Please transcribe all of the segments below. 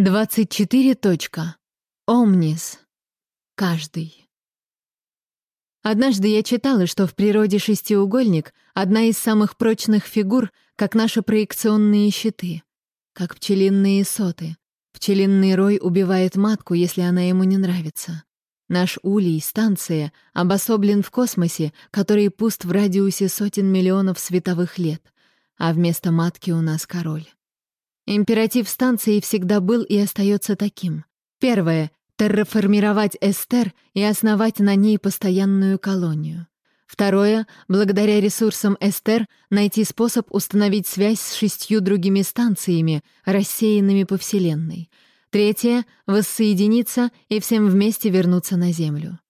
24. Точка. Омнис. Каждый. Однажды я читала, что в природе шестиугольник — одна из самых прочных фигур, как наши проекционные щиты, как пчелиные соты. Пчелиный рой убивает матку, если она ему не нравится. Наш улей, станция, обособлен в космосе, который пуст в радиусе сотен миллионов световых лет, а вместо матки у нас король. Императив станции всегда был и остается таким. Первое — терраформировать Эстер и основать на ней постоянную колонию. Второе — благодаря ресурсам Эстер найти способ установить связь с шестью другими станциями, рассеянными по Вселенной. Третье — воссоединиться и всем вместе вернуться на Землю.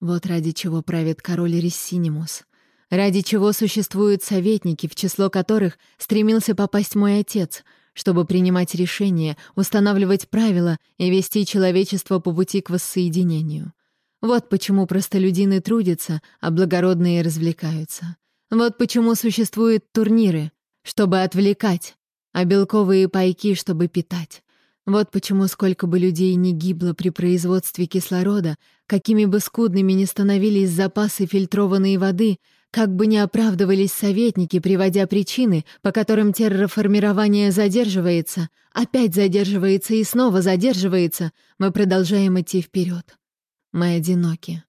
Вот ради чего правит король Рессинимус. Ради чего существуют советники, в число которых стремился попасть мой отец — чтобы принимать решения, устанавливать правила и вести человечество по пути к воссоединению. Вот почему простолюдины трудятся, а благородные развлекаются. Вот почему существуют турниры, чтобы отвлекать, а белковые пайки, чтобы питать. Вот почему сколько бы людей не гибло при производстве кислорода, какими бы скудными ни становились запасы фильтрованной воды, как бы ни оправдывались советники, приводя причины, по которым терраформирование задерживается, опять задерживается и снова задерживается, мы продолжаем идти вперед. Мы одиноки.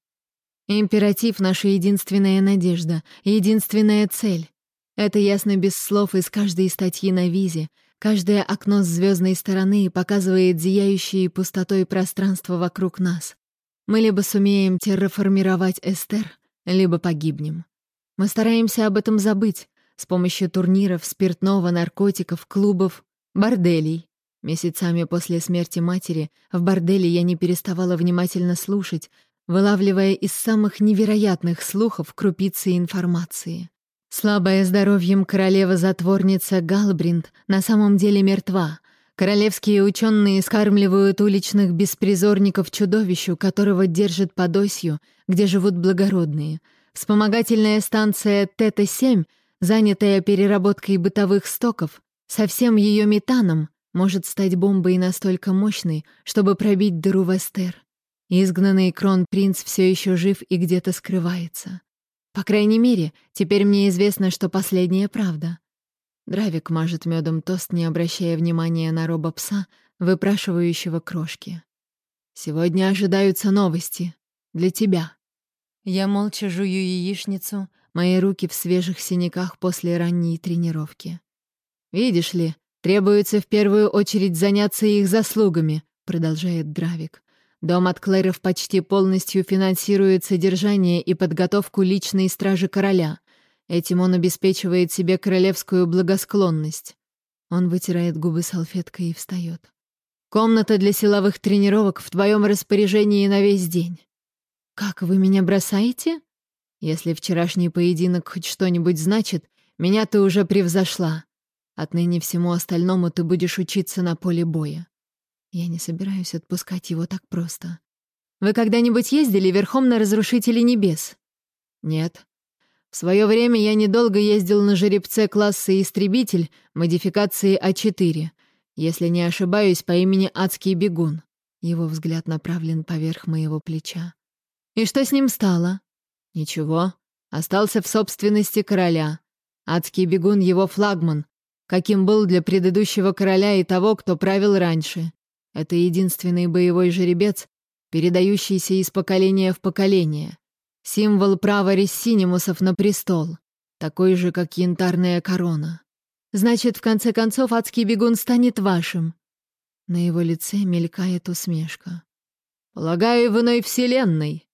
Императив — наша единственная надежда, единственная цель. Это ясно без слов из каждой статьи на визе. Каждое окно с звездной стороны показывает зияющие пустотой пространство вокруг нас. Мы либо сумеем терраформировать Эстер, либо погибнем. Мы стараемся об этом забыть с помощью турниров, спиртного, наркотиков, клубов, борделей. Месяцами после смерти матери в борделе я не переставала внимательно слушать, вылавливая из самых невероятных слухов крупицы информации. Слабая здоровьем королева-затворница Галбринд на самом деле мертва. Королевские ученые скармливают уличных беспризорников чудовищу, которого держат под осью, где живут благородные — Вспомогательная станция Тета-7, занятая переработкой бытовых стоков, со всем ее метаном, может стать бомбой настолько мощной, чтобы пробить дыру в Эстер. Изгнанный кронпринц все еще жив и где-то скрывается. По крайней мере, теперь мне известно, что последняя правда. Дравик мажет медом тост, не обращая внимания на робопса, выпрашивающего крошки. «Сегодня ожидаются новости. Для тебя». Я молча жую яичницу, мои руки в свежих синяках после ранней тренировки. «Видишь ли, требуется в первую очередь заняться их заслугами», — продолжает Дравик. «Дом от Клэров почти полностью финансирует содержание и подготовку личной стражи короля. Этим он обеспечивает себе королевскую благосклонность». Он вытирает губы салфеткой и встает. «Комната для силовых тренировок в твоем распоряжении на весь день. «Как вы меня бросаете?» «Если вчерашний поединок хоть что-нибудь значит, меня ты уже превзошла. Отныне всему остальному ты будешь учиться на поле боя». Я не собираюсь отпускать его так просто. «Вы когда-нибудь ездили верхом на Разрушителе Небес?» «Нет», в свое время я недолго ездил на жеребце класса «Истребитель» модификации А4, если не ошибаюсь, по имени Адский Бегун. Его взгляд направлен поверх моего плеча. И что с ним стало? Ничего. Остался в собственности короля. Адский бегун его флагман, каким был для предыдущего короля и того, кто правил раньше. Это единственный боевой жеребец, передающийся из поколения в поколение. Символ права Рессинимусов на престол, такой же, как янтарная корона. Значит, в конце концов, адский бегун станет вашим. На его лице мелькает усмешка. «Полагаю, в иной вселенной»,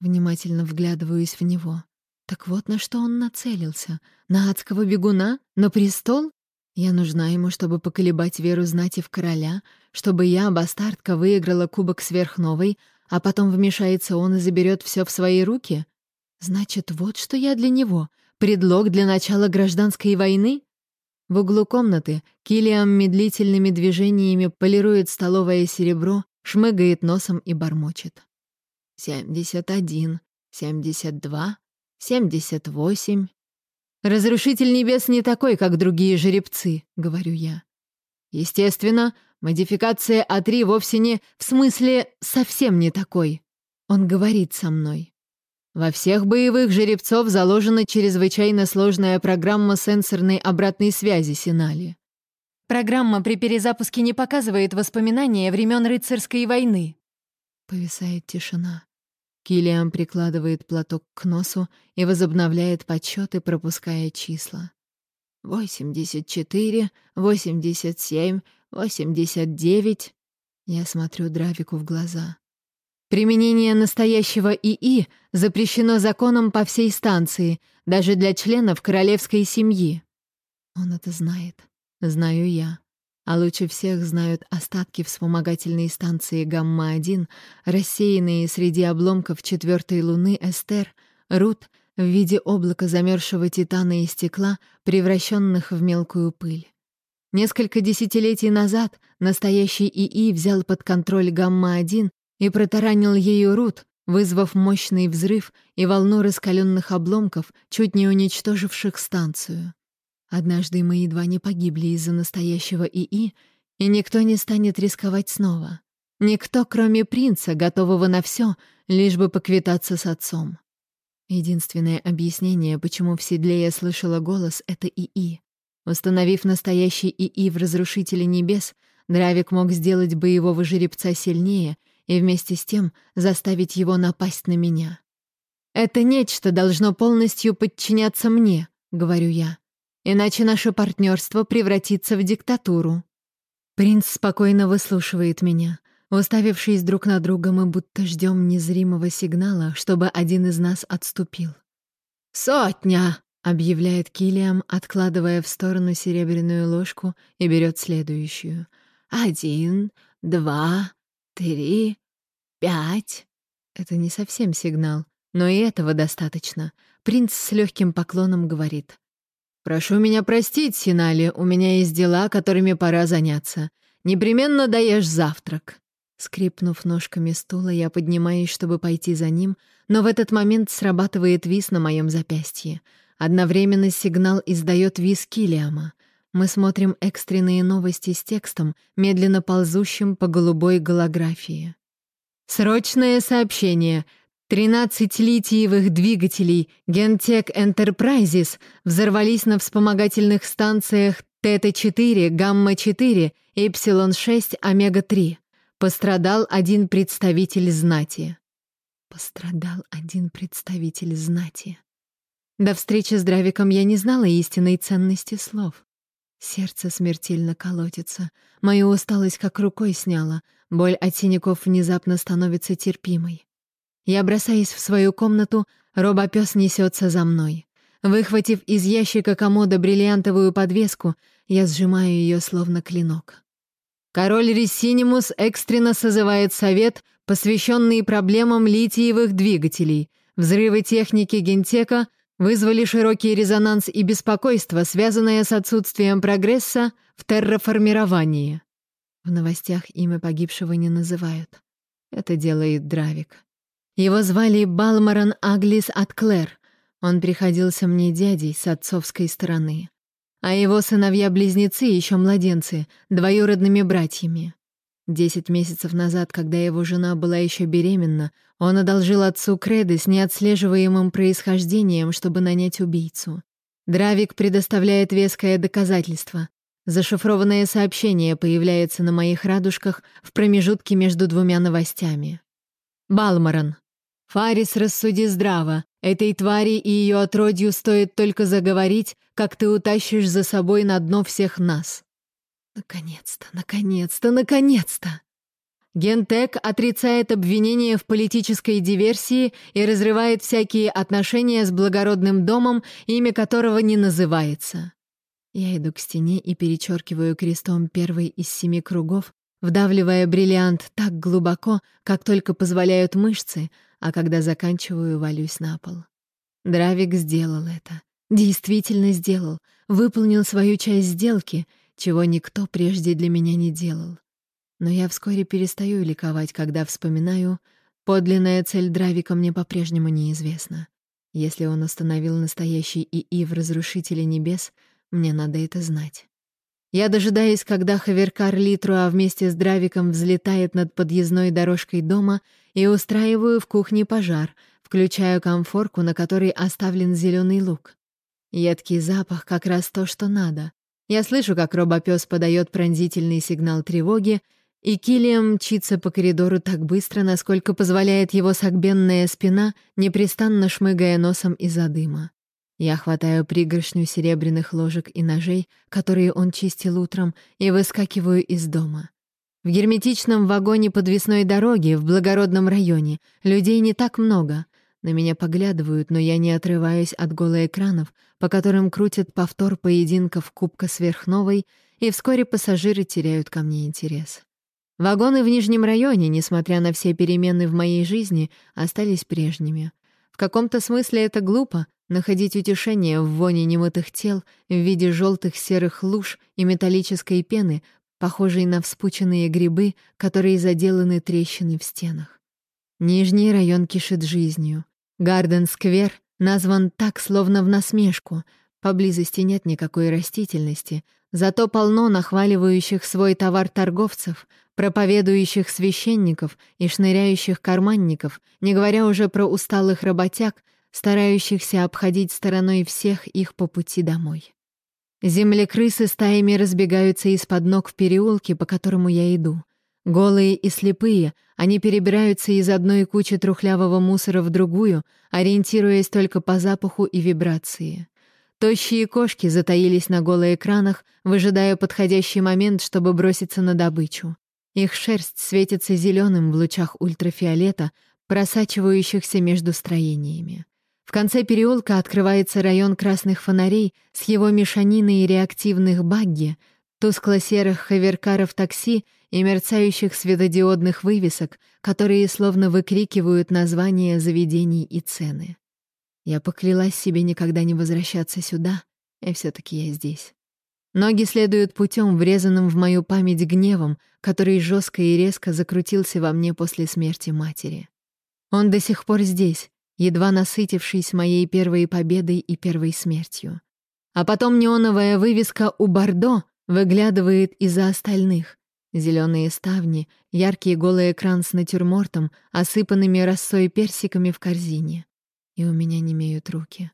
Внимательно вглядываюсь в него. Так вот на что он нацелился. На адского бегуна? На престол? Я нужна ему, чтобы поколебать веру знати в короля, чтобы я, бастардка, выиграла кубок сверхновой, а потом вмешается он и заберет все в свои руки? Значит, вот что я для него. Предлог для начала гражданской войны? В углу комнаты Килиам медлительными движениями полирует столовое серебро, шмыгает носом и бормочет семьдесят один, семьдесят два, семьдесят восемь. «Разрушитель небес не такой, как другие жеребцы», — говорю я. Естественно, Модификация А3 вовсе не... В смысле, совсем не такой. Он говорит со мной. Во всех боевых жеребцов заложена чрезвычайно сложная программа сенсорной обратной связи Синали. Программа при перезапуске не показывает воспоминания времен рыцарской войны. Повисает тишина. Килиан прикладывает платок к носу и возобновляет подсчеты, пропуская числа. «Восемьдесят четыре, восемьдесят семь, восемьдесят девять...» Я смотрю Дравику в глаза. Применение настоящего ИИ запрещено законом по всей станции, даже для членов королевской семьи. Он это знает. Знаю я. А лучше всех знают остатки вспомогательной станции Гамма-1, рассеянные среди обломков четвертой луны Эстер, Рут в виде облака замерзшего титана и стекла, превращенных в мелкую пыль. Несколько десятилетий назад настоящий ИИ взял под контроль Гамма-1 и протаранил ею Рут, вызвав мощный взрыв и волну раскаленных обломков, чуть не уничтоживших станцию. Однажды мы едва не погибли из-за настоящего ИИ, и никто не станет рисковать снова. Никто, кроме принца, готового на все, лишь бы поквитаться с отцом. Единственное объяснение, почему в седле я слышала голос, — это ИИ. Установив настоящий ИИ в Разрушителе Небес, Дравик мог сделать боевого жеребца сильнее и вместе с тем заставить его напасть на меня. «Это нечто должно полностью подчиняться мне», — говорю я. «Иначе наше партнерство превратится в диктатуру». Принц спокойно выслушивает меня. Уставившись друг на друга, мы будто ждем незримого сигнала, чтобы один из нас отступил. «Сотня!» — объявляет Килиам, откладывая в сторону серебряную ложку и берет следующую. «Один, два, три, пять. Это не совсем сигнал, но и этого достаточно. Принц с легким поклоном говорит. «Прошу меня простить, Синали, у меня есть дела, которыми пора заняться. Непременно даешь завтрак». Скрипнув ножками стула, я поднимаюсь, чтобы пойти за ним, но в этот момент срабатывает виз на моем запястье. Одновременно сигнал издает виз Килиама. Мы смотрим экстренные новости с текстом, медленно ползущим по голубой голографии. Срочное сообщение. 13 литиевых двигателей Gentech Enterprises взорвались на вспомогательных станциях Тета-4, Гамма-4, Эпсилон-6, Омега-3. Пострадал один представитель знати. Пострадал один представитель знати. До встречи с Дравиком я не знала истинной ценности слов. Сердце смертельно колотится. Мою усталость как рукой сняла. Боль от синяков внезапно становится терпимой. Я бросаюсь в свою комнату, робопёс несется за мной. Выхватив из ящика комода бриллиантовую подвеску, я сжимаю ее словно клинок. Король Рессинимус экстренно созывает совет, посвященный проблемам литиевых двигателей. Взрывы техники гентека вызвали широкий резонанс и беспокойство, связанное с отсутствием прогресса в терраформировании. В новостях имя погибшего не называют. Это делает Дравик. Его звали Балмаран Аглис Атклер. Он приходился мне дядей с отцовской стороны. А его сыновья-близнецы, еще младенцы, двоюродными братьями. Десять месяцев назад, когда его жена была еще беременна, он одолжил отцу креды с неотслеживаемым происхождением, чтобы нанять убийцу. Дравик предоставляет веское доказательство. Зашифрованное сообщение появляется на моих радужках в промежутке между двумя новостями. Балмаран. Фарис, рассуди здраво. Этой твари и ее отродью стоит только заговорить, как ты утащишь за собой на дно всех нас. Наконец-то, наконец-то, наконец-то! Гентек отрицает обвинения в политической диверсии и разрывает всякие отношения с благородным домом, имя которого не называется. Я иду к стене и перечеркиваю крестом первый из семи кругов, вдавливая бриллиант так глубоко, как только позволяют мышцы, а когда заканчиваю, валюсь на пол. Дравик сделал это. Действительно сделал. Выполнил свою часть сделки — чего никто прежде для меня не делал. Но я вскоре перестаю ликовать, когда вспоминаю, подлинная цель Дравика мне по-прежнему неизвестна. Если он установил настоящий ИИ в Разрушителе Небес, мне надо это знать. Я дожидаюсь, когда Хаверкар Литруа вместе с Дравиком взлетает над подъездной дорожкой дома и устраиваю в кухне пожар, включаю комфорку, на которой оставлен зеленый лук. Едкий запах как раз то, что надо. Я слышу, как робопес подает пронзительный сигнал тревоги, и Килиам мчится по коридору так быстро, насколько позволяет его согбенная спина, непрестанно шмыгая носом из-за дыма. Я хватаю пригоршню серебряных ложек и ножей, которые он чистил утром, и выскакиваю из дома. В герметичном вагоне подвесной дороги в благородном районе людей не так много. На меня поглядывают, но я не отрываюсь от голоэкранов, по которым крутят повтор поединков Кубка Сверхновой, и вскоре пассажиры теряют ко мне интерес. Вагоны в Нижнем районе, несмотря на все перемены в моей жизни, остались прежними. В каком-то смысле это глупо — находить утешение в воне немытых тел в виде желтых серых луж и металлической пены, похожей на вспученные грибы, которые заделаны трещины в стенах. Нижний район кишит жизнью. Гарден-сквер назван так, словно в насмешку. Поблизости нет никакой растительности, зато полно нахваливающих свой товар торговцев, проповедующих священников и шныряющих карманников, не говоря уже про усталых работяг, старающихся обходить стороной всех их по пути домой. Землекрысы стаями разбегаются из-под ног в переулке, по которому я иду. Голые и слепые, они перебираются из одной кучи трухлявого мусора в другую, ориентируясь только по запаху и вибрации. Тощие кошки затаились на голоэкранах, выжидая подходящий момент, чтобы броситься на добычу. Их шерсть светится зеленым в лучах ультрафиолета, просачивающихся между строениями. В конце переулка открывается район красных фонарей с его мешаниной реактивных багги, тускло-серых хаверкаров такси и мерцающих светодиодных вывесок, которые словно выкрикивают названия заведений и цены. Я поклялась себе никогда не возвращаться сюда, и все таки я здесь. Ноги следуют путем, врезанным в мою память гневом, который жестко и резко закрутился во мне после смерти матери. Он до сих пор здесь, едва насытившись моей первой победой и первой смертью. А потом неоновая вывеска у Бордо выглядывает из-за остальных. Зеленые ставни, яркий голый экран с натюрмортом, осыпанными росой персиками в корзине. И у меня немеют руки.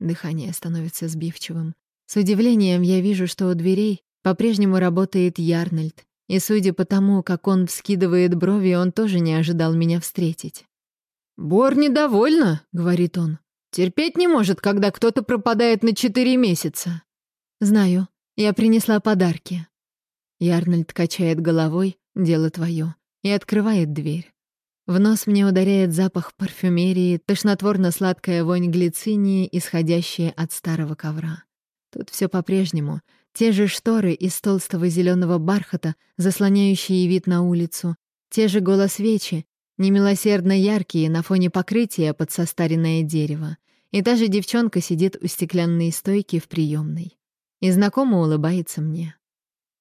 Дыхание становится сбивчивым. С удивлением я вижу, что у дверей по-прежнему работает Ярнольд, и судя по тому, как он вскидывает брови, он тоже не ожидал меня встретить. «Бор недовольна», — говорит он. «Терпеть не может, когда кто-то пропадает на четыре месяца». «Знаю, я принесла подарки». Ярнольд качает головой, дело твое, и открывает дверь. В нос мне ударяет запах парфюмерии, тошнотворно-сладкая вонь глицинии, исходящая от старого ковра. Тут все по-прежнему. Те же шторы из толстого зеленого бархата, заслоняющие вид на улицу, те же голосвечи, немилосердно яркие на фоне покрытия под состаренное дерево. И та же девчонка сидит у стеклянной стойки в приемной. И знакомо улыбается мне.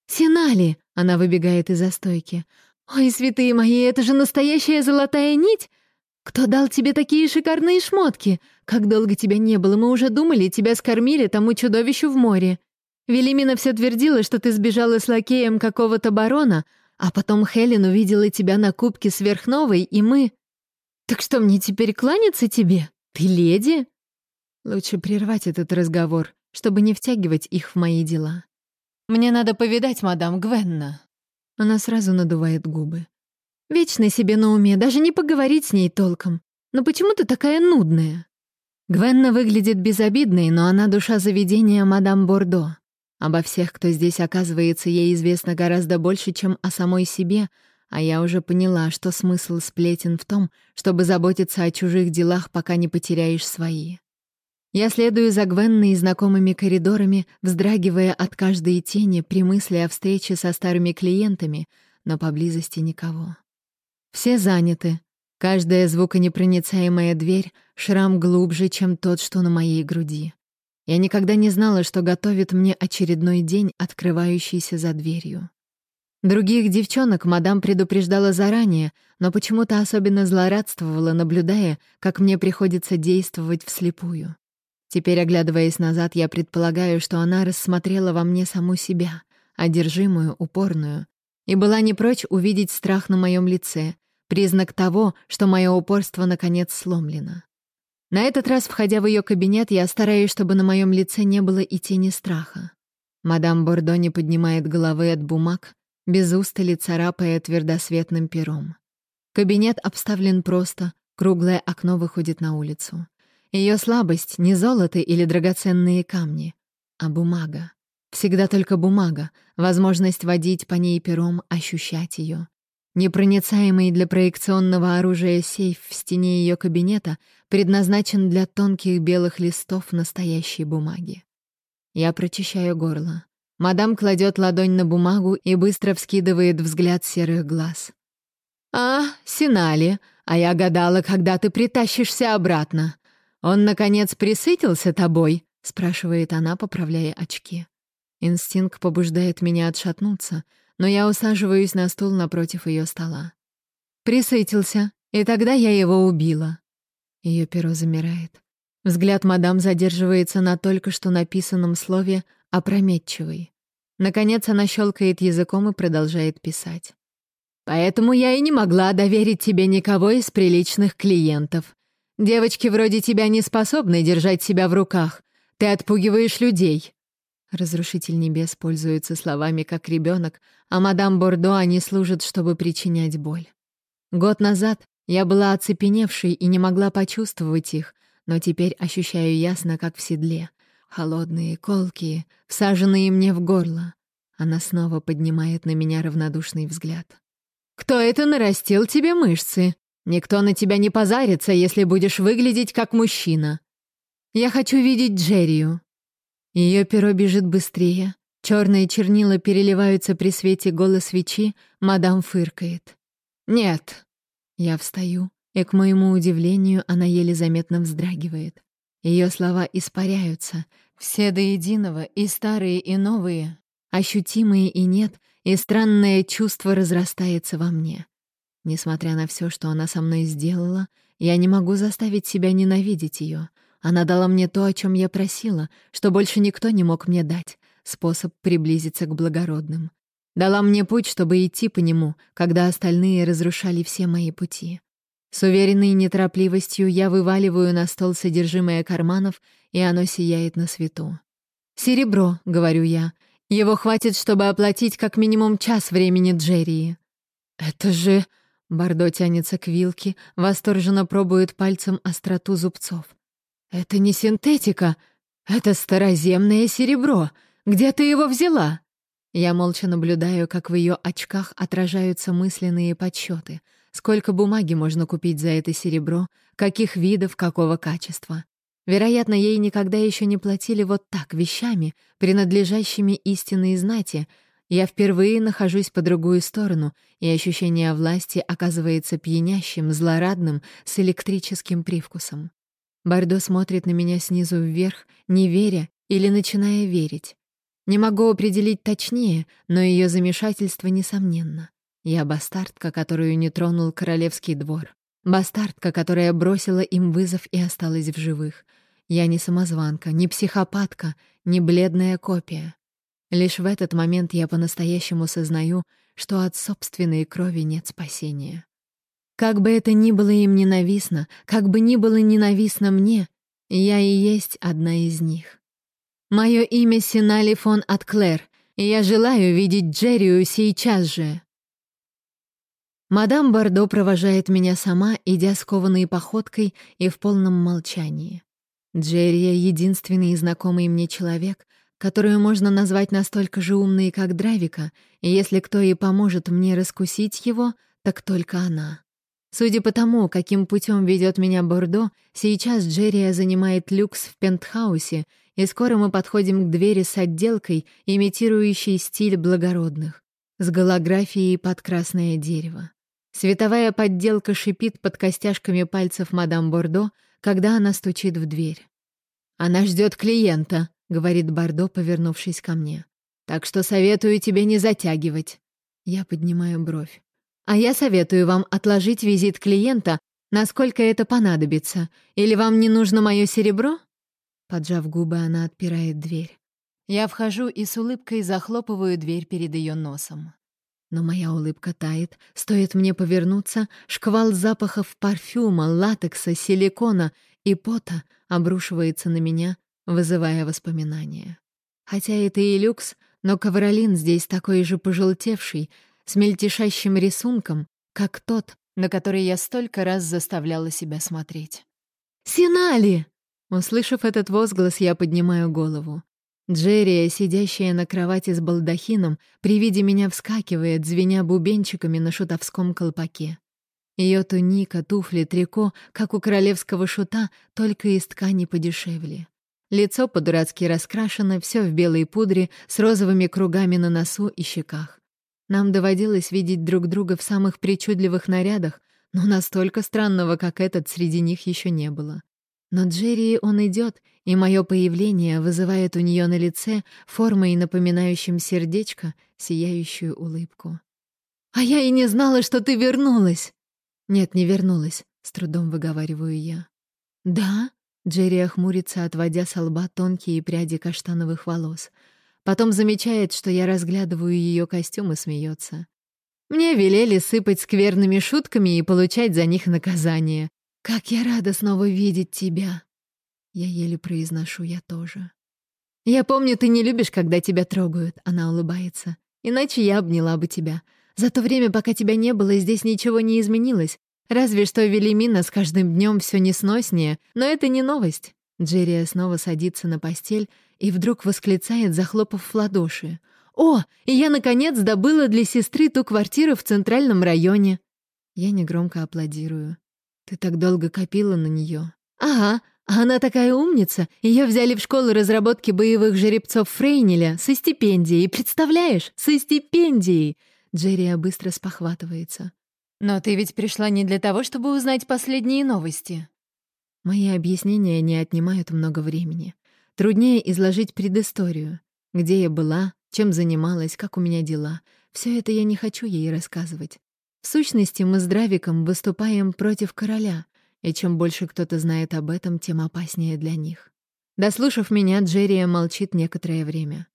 «Синали!» — она выбегает из-за стойки. «Ой, святые мои, это же настоящая золотая нить! «Кто дал тебе такие шикарные шмотки? Как долго тебя не было, мы уже думали, тебя скормили тому чудовищу в море. Велимина все твердила, что ты сбежала с лакеем какого-то барона, а потом Хелен увидела тебя на кубке сверхновой, и мы... Так что мне теперь кланяться тебе? Ты леди?» Лучше прервать этот разговор, чтобы не втягивать их в мои дела. «Мне надо повидать мадам Гвенна». Она сразу надувает губы. Вечно себе на уме, даже не поговорить с ней толком. Но почему ты такая нудная? Гвенна выглядит безобидной, но она душа заведения мадам Бордо. Обо всех, кто здесь оказывается, ей известно гораздо больше, чем о самой себе, а я уже поняла, что смысл сплетен в том, чтобы заботиться о чужих делах, пока не потеряешь свои. Я следую за Гвенной знакомыми коридорами, вздрагивая от каждой тени при мысли о встрече со старыми клиентами, но поблизости никого. Все заняты. Каждая звуконепроницаемая дверь — шрам глубже, чем тот, что на моей груди. Я никогда не знала, что готовит мне очередной день, открывающийся за дверью. Других девчонок мадам предупреждала заранее, но почему-то особенно злорадствовала, наблюдая, как мне приходится действовать вслепую. Теперь, оглядываясь назад, я предполагаю, что она рассмотрела во мне саму себя, одержимую, упорную, и была не прочь увидеть страх на моем лице, признак того, что мое упорство наконец сломлено. На этот раз, входя в ее кабинет, я стараюсь, чтобы на моем лице не было и тени страха. Мадам Бордо не поднимает головы от бумаг, без устали царапая твердосветным пером. Кабинет обставлен просто, круглое окно выходит на улицу. Ее слабость — не золото или драгоценные камни, а бумага. Всегда только бумага, возможность водить по ней пером, ощущать ее. Непроницаемый для проекционного оружия сейф в стене ее кабинета предназначен для тонких белых листов настоящей бумаги. Я прочищаю горло. Мадам кладет ладонь на бумагу и быстро вскидывает взгляд серых глаз. «А, Синали, а я гадала, когда ты притащишься обратно. Он, наконец, присытился тобой?» — спрашивает она, поправляя очки. Инстинкт побуждает меня отшатнуться, но я усаживаюсь на стул напротив ее стола. Присытился, и тогда я его убила. Ее перо замирает. Взгляд мадам задерживается на только что написанном слове «опрометчивый». Наконец она щелкает языком и продолжает писать. «Поэтому я и не могла доверить тебе никого из приличных клиентов. Девочки вроде тебя не способны держать себя в руках. Ты отпугиваешь людей. Разрушитель небес пользуется словами как ребенок, а мадам Бордо они служат, чтобы причинять боль. Год назад я была оцепеневшей и не могла почувствовать их, но теперь ощущаю ясно, как в седле. Холодные, колкие, всаженные мне в горло. Она снова поднимает на меня равнодушный взгляд. «Кто это нарастил тебе мышцы? Никто на тебя не позарится, если будешь выглядеть как мужчина. Я хочу видеть Джеррию, ее перо бежит быстрее. Черные чернила переливаются при свете голой свечи, мадам фыркает. «Нет». Я встаю, и, к моему удивлению, она еле заметно вздрагивает. Ее слова испаряются, все до единого, и старые, и новые, ощутимые и нет, и странное чувство разрастается во мне. Несмотря на все, что она со мной сделала, я не могу заставить себя ненавидеть ее — она дала мне то, о чем я просила, что больше никто не мог мне дать, способ приблизиться к благородным. Дала мне путь, чтобы идти по нему, когда остальные разрушали все мои пути. С уверенной неторопливостью я вываливаю на стол содержимое карманов, и оно сияет на свету. «Серебро», — говорю я. «Его хватит, чтобы оплатить как минимум час времени Джерри». «Это же...» — Бордо тянется к вилке, восторженно пробует пальцем остроту зубцов. «Это не синтетика, это староземное серебро. Где ты его взяла?» Я молча наблюдаю, как в ее очках отражаются мысленные подсчеты. Сколько бумаги можно купить за это серебро, каких видов, какого качества. Вероятно, ей никогда еще не платили вот так вещами, принадлежащими истинной знати. Я впервые нахожусь по другую сторону, и ощущение власти оказывается пьянящим, злорадным, с электрическим привкусом. Бардо смотрит на меня снизу вверх, не веря или начиная верить. Не могу определить точнее, но ее замешательство несомненно. Я бастардка, которую не тронул королевский двор. Бастардка, которая бросила им вызов и осталась в живых. Я не самозванка, не психопатка, не бледная копия. Лишь в этот момент я по-настоящему сознаю, что от собственной крови нет спасения. Как бы это ни было им ненавистно, как бы ни было ненавистно мне, я и есть одна из них. Мое имя Синали фон Атклер, и я желаю видеть Джеррию сейчас же. Мадам Бардо провожает меня сама, идя скованной походкой и в полном молчании. Джеррия — единственный знакомый мне человек, которую можно назвать настолько же умной, как Дравика, и если кто и поможет мне раскусить его, так только она. Судя по тому, каким путем ведет меня Бордо, сейчас Джеррия занимает люкс в пентхаусе, и скоро мы подходим к двери с отделкой, имитирующей стиль благородных, с голографией под красное дерево. Световая подделка шипит под костяшками пальцев мадам Бордо, когда она стучит в дверь. «Она ждет клиента», — говорит Бордо, повернувшись ко мне. «Так что советую тебе не затягивать». Я поднимаю бровь. А я советую вам отложить визит клиента, насколько это понадобится. Или вам не нужно мое серебро?» Поджав губы, она отпирает дверь. Я вхожу и с улыбкой захлопываю дверь перед ее носом. Но моя улыбка тает, стоит мне повернуться, шквал запахов парфюма, латекса, силикона и пота обрушивается на меня, вызывая воспоминания. Хотя это и люкс, но ковролин здесь такой же пожелтевший, с мельтешащим рисунком, как тот, на который я столько раз заставляла себя смотреть. «Синали!» Услышав этот возглас, я поднимаю голову. Джерия, сидящая на кровати с балдахином, при виде меня вскакивает, звеня бубенчиками на шутовском колпаке. Ее туника, туфли, трико, как у королевского шута, только из ткани подешевле. Лицо по-дурацки раскрашено, все в белой пудре, с розовыми кругами на носу и щеках. Нам доводилось видеть друг друга в самых причудливых нарядах, но настолько странного, как этот, среди них еще не было. Но Джерри он идет, и мое появление вызывает у нее на лице формой, напоминающим сердечко, сияющую улыбку. «А я и не знала, что ты вернулась!» «Нет, не вернулась», — с трудом выговариваю я. «Да?» — Джерри охмурится, отводя с лба тонкие пряди каштановых волос. Потом замечает, что я разглядываю ее костюм и смеется. «Мне велели сыпать скверными шутками и получать за них наказание. «Как я рада снова видеть тебя!» Я еле произношу «я тоже». «Я помню, ты не любишь, когда тебя трогают», — она улыбается. «Иначе я обняла бы тебя. За то время, пока тебя не было, здесь ничего не изменилось. Разве что Велимина с каждым днем все несноснее, но это не новость». Джерия снова садится на постель и вдруг восклицает, захлопав в ладоши. «О, и я, наконец, добыла для сестры ту квартиру в центральном районе!» Я негромко аплодирую. Ты так долго копила на нее. Ага, она такая умница. Ее взяли в школу разработки боевых жеребцов Фрейнеля со стипендией. Представляешь? Со стипендией. Джерия быстро спохватывается. Но ты ведь пришла не для того, чтобы узнать последние новости. Мои объяснения не отнимают много времени. Труднее изложить предысторию. Где я была, чем занималась, как у меня дела. Все это я не хочу ей рассказывать. В сущности, мы с Дравиком выступаем против короля, и чем больше кто-то знает об этом, тем опаснее для них. Дослушав меня, Джерия молчит некоторое время.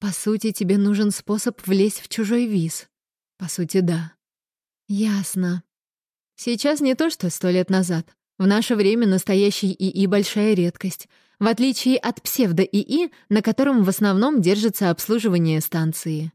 «По сути, тебе нужен способ влезть в чужой виз». «По сути, да». «Ясно. Сейчас не то, что сто лет назад. В наше время настоящий ИИ — большая редкость, в отличие от псевдо-ИИ, на котором в основном держится обслуживание станции».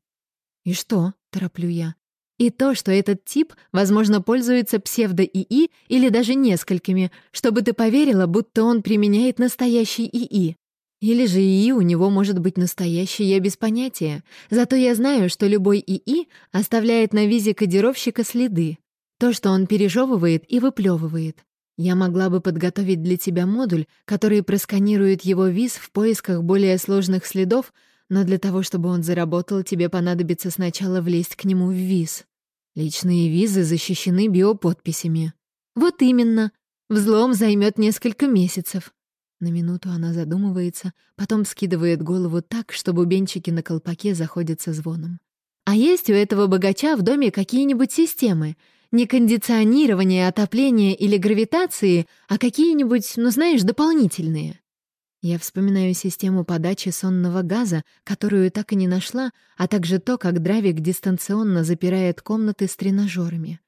«И что?» — тороплю я. И то, что этот тип, возможно, пользуется псевдо-ИИ или даже несколькими, чтобы ты поверила, будто он применяет настоящий ИИ. Или же ИИ у него может быть настоящий, я без понятия. Зато я знаю, что любой ИИ оставляет на визе кодировщика следы. То, что он пережевывает и выплевывает. Я могла бы подготовить для тебя модуль, который просканирует его виз в поисках более сложных следов, но для того, чтобы он заработал, тебе понадобится сначала влезть к нему в виз. Личные визы защищены биоподписями. Вот именно. Взлом займет несколько месяцев. На минуту она задумывается, потом скидывает голову так, что бубенчики на колпаке заходятся звоном. А есть у этого богача в доме какие-нибудь системы? Не кондиционирование, отопление или гравитации, а какие-нибудь, ну знаешь, дополнительные. Я вспоминаю систему подачи сонного газа, которую так и не нашла, а также то, как Дравик дистанционно запирает комнаты с тренажерами.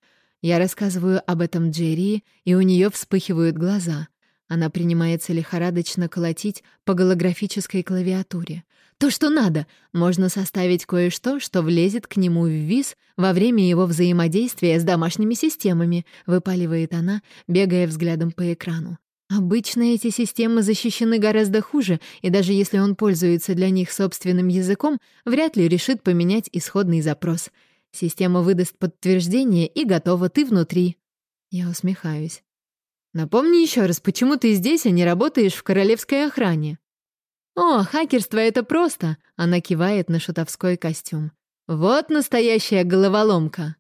Я рассказываю об этом Джерри, и у нее вспыхивают глаза. Она принимается лихорадочно колотить по голографической клавиатуре. То, что надо, можно составить кое-что, что влезет к нему в виз во время его взаимодействия с домашними системами, выпаливает она, бегая взглядом по экрану. Обычно эти системы защищены гораздо хуже, и даже если он пользуется для них собственным языком, вряд ли решит поменять исходный запрос. Система выдаст подтверждение, и готово, ты внутри. Я усмехаюсь. Напомни еще раз, почему ты здесь, а не работаешь в королевской охране? О, хакерство — это просто, она кивает на шутовской костюм. Вот настоящая головоломка.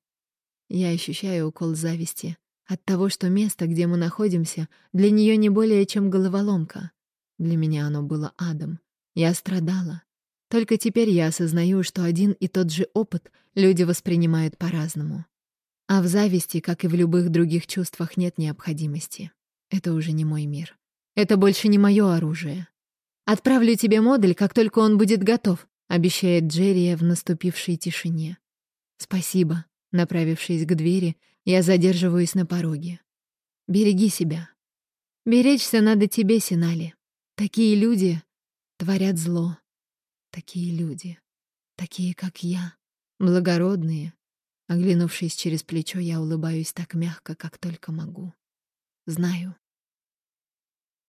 Я ощущаю укол зависти. От того, что место, где мы находимся, для нее не более чем головоломка. Для меня оно было адом. Я страдала. Только теперь я осознаю, что один и тот же опыт люди воспринимают по-разному. А в зависти, как и в любых других чувствах, нет необходимости. Это уже не мой мир. Это больше не мое оружие. Отправлю тебе модуль, как только он будет готов», — обещает Джерри в наступившей тишине. «Спасибо», — направившись к двери, я задерживаюсь на пороге. «Береги себя. Беречься надо тебе, Синали. Такие люди творят зло. Такие люди, такие, как я, благородные». Оглянувшись через плечо, я улыбаюсь так мягко, как только могу. Знаю,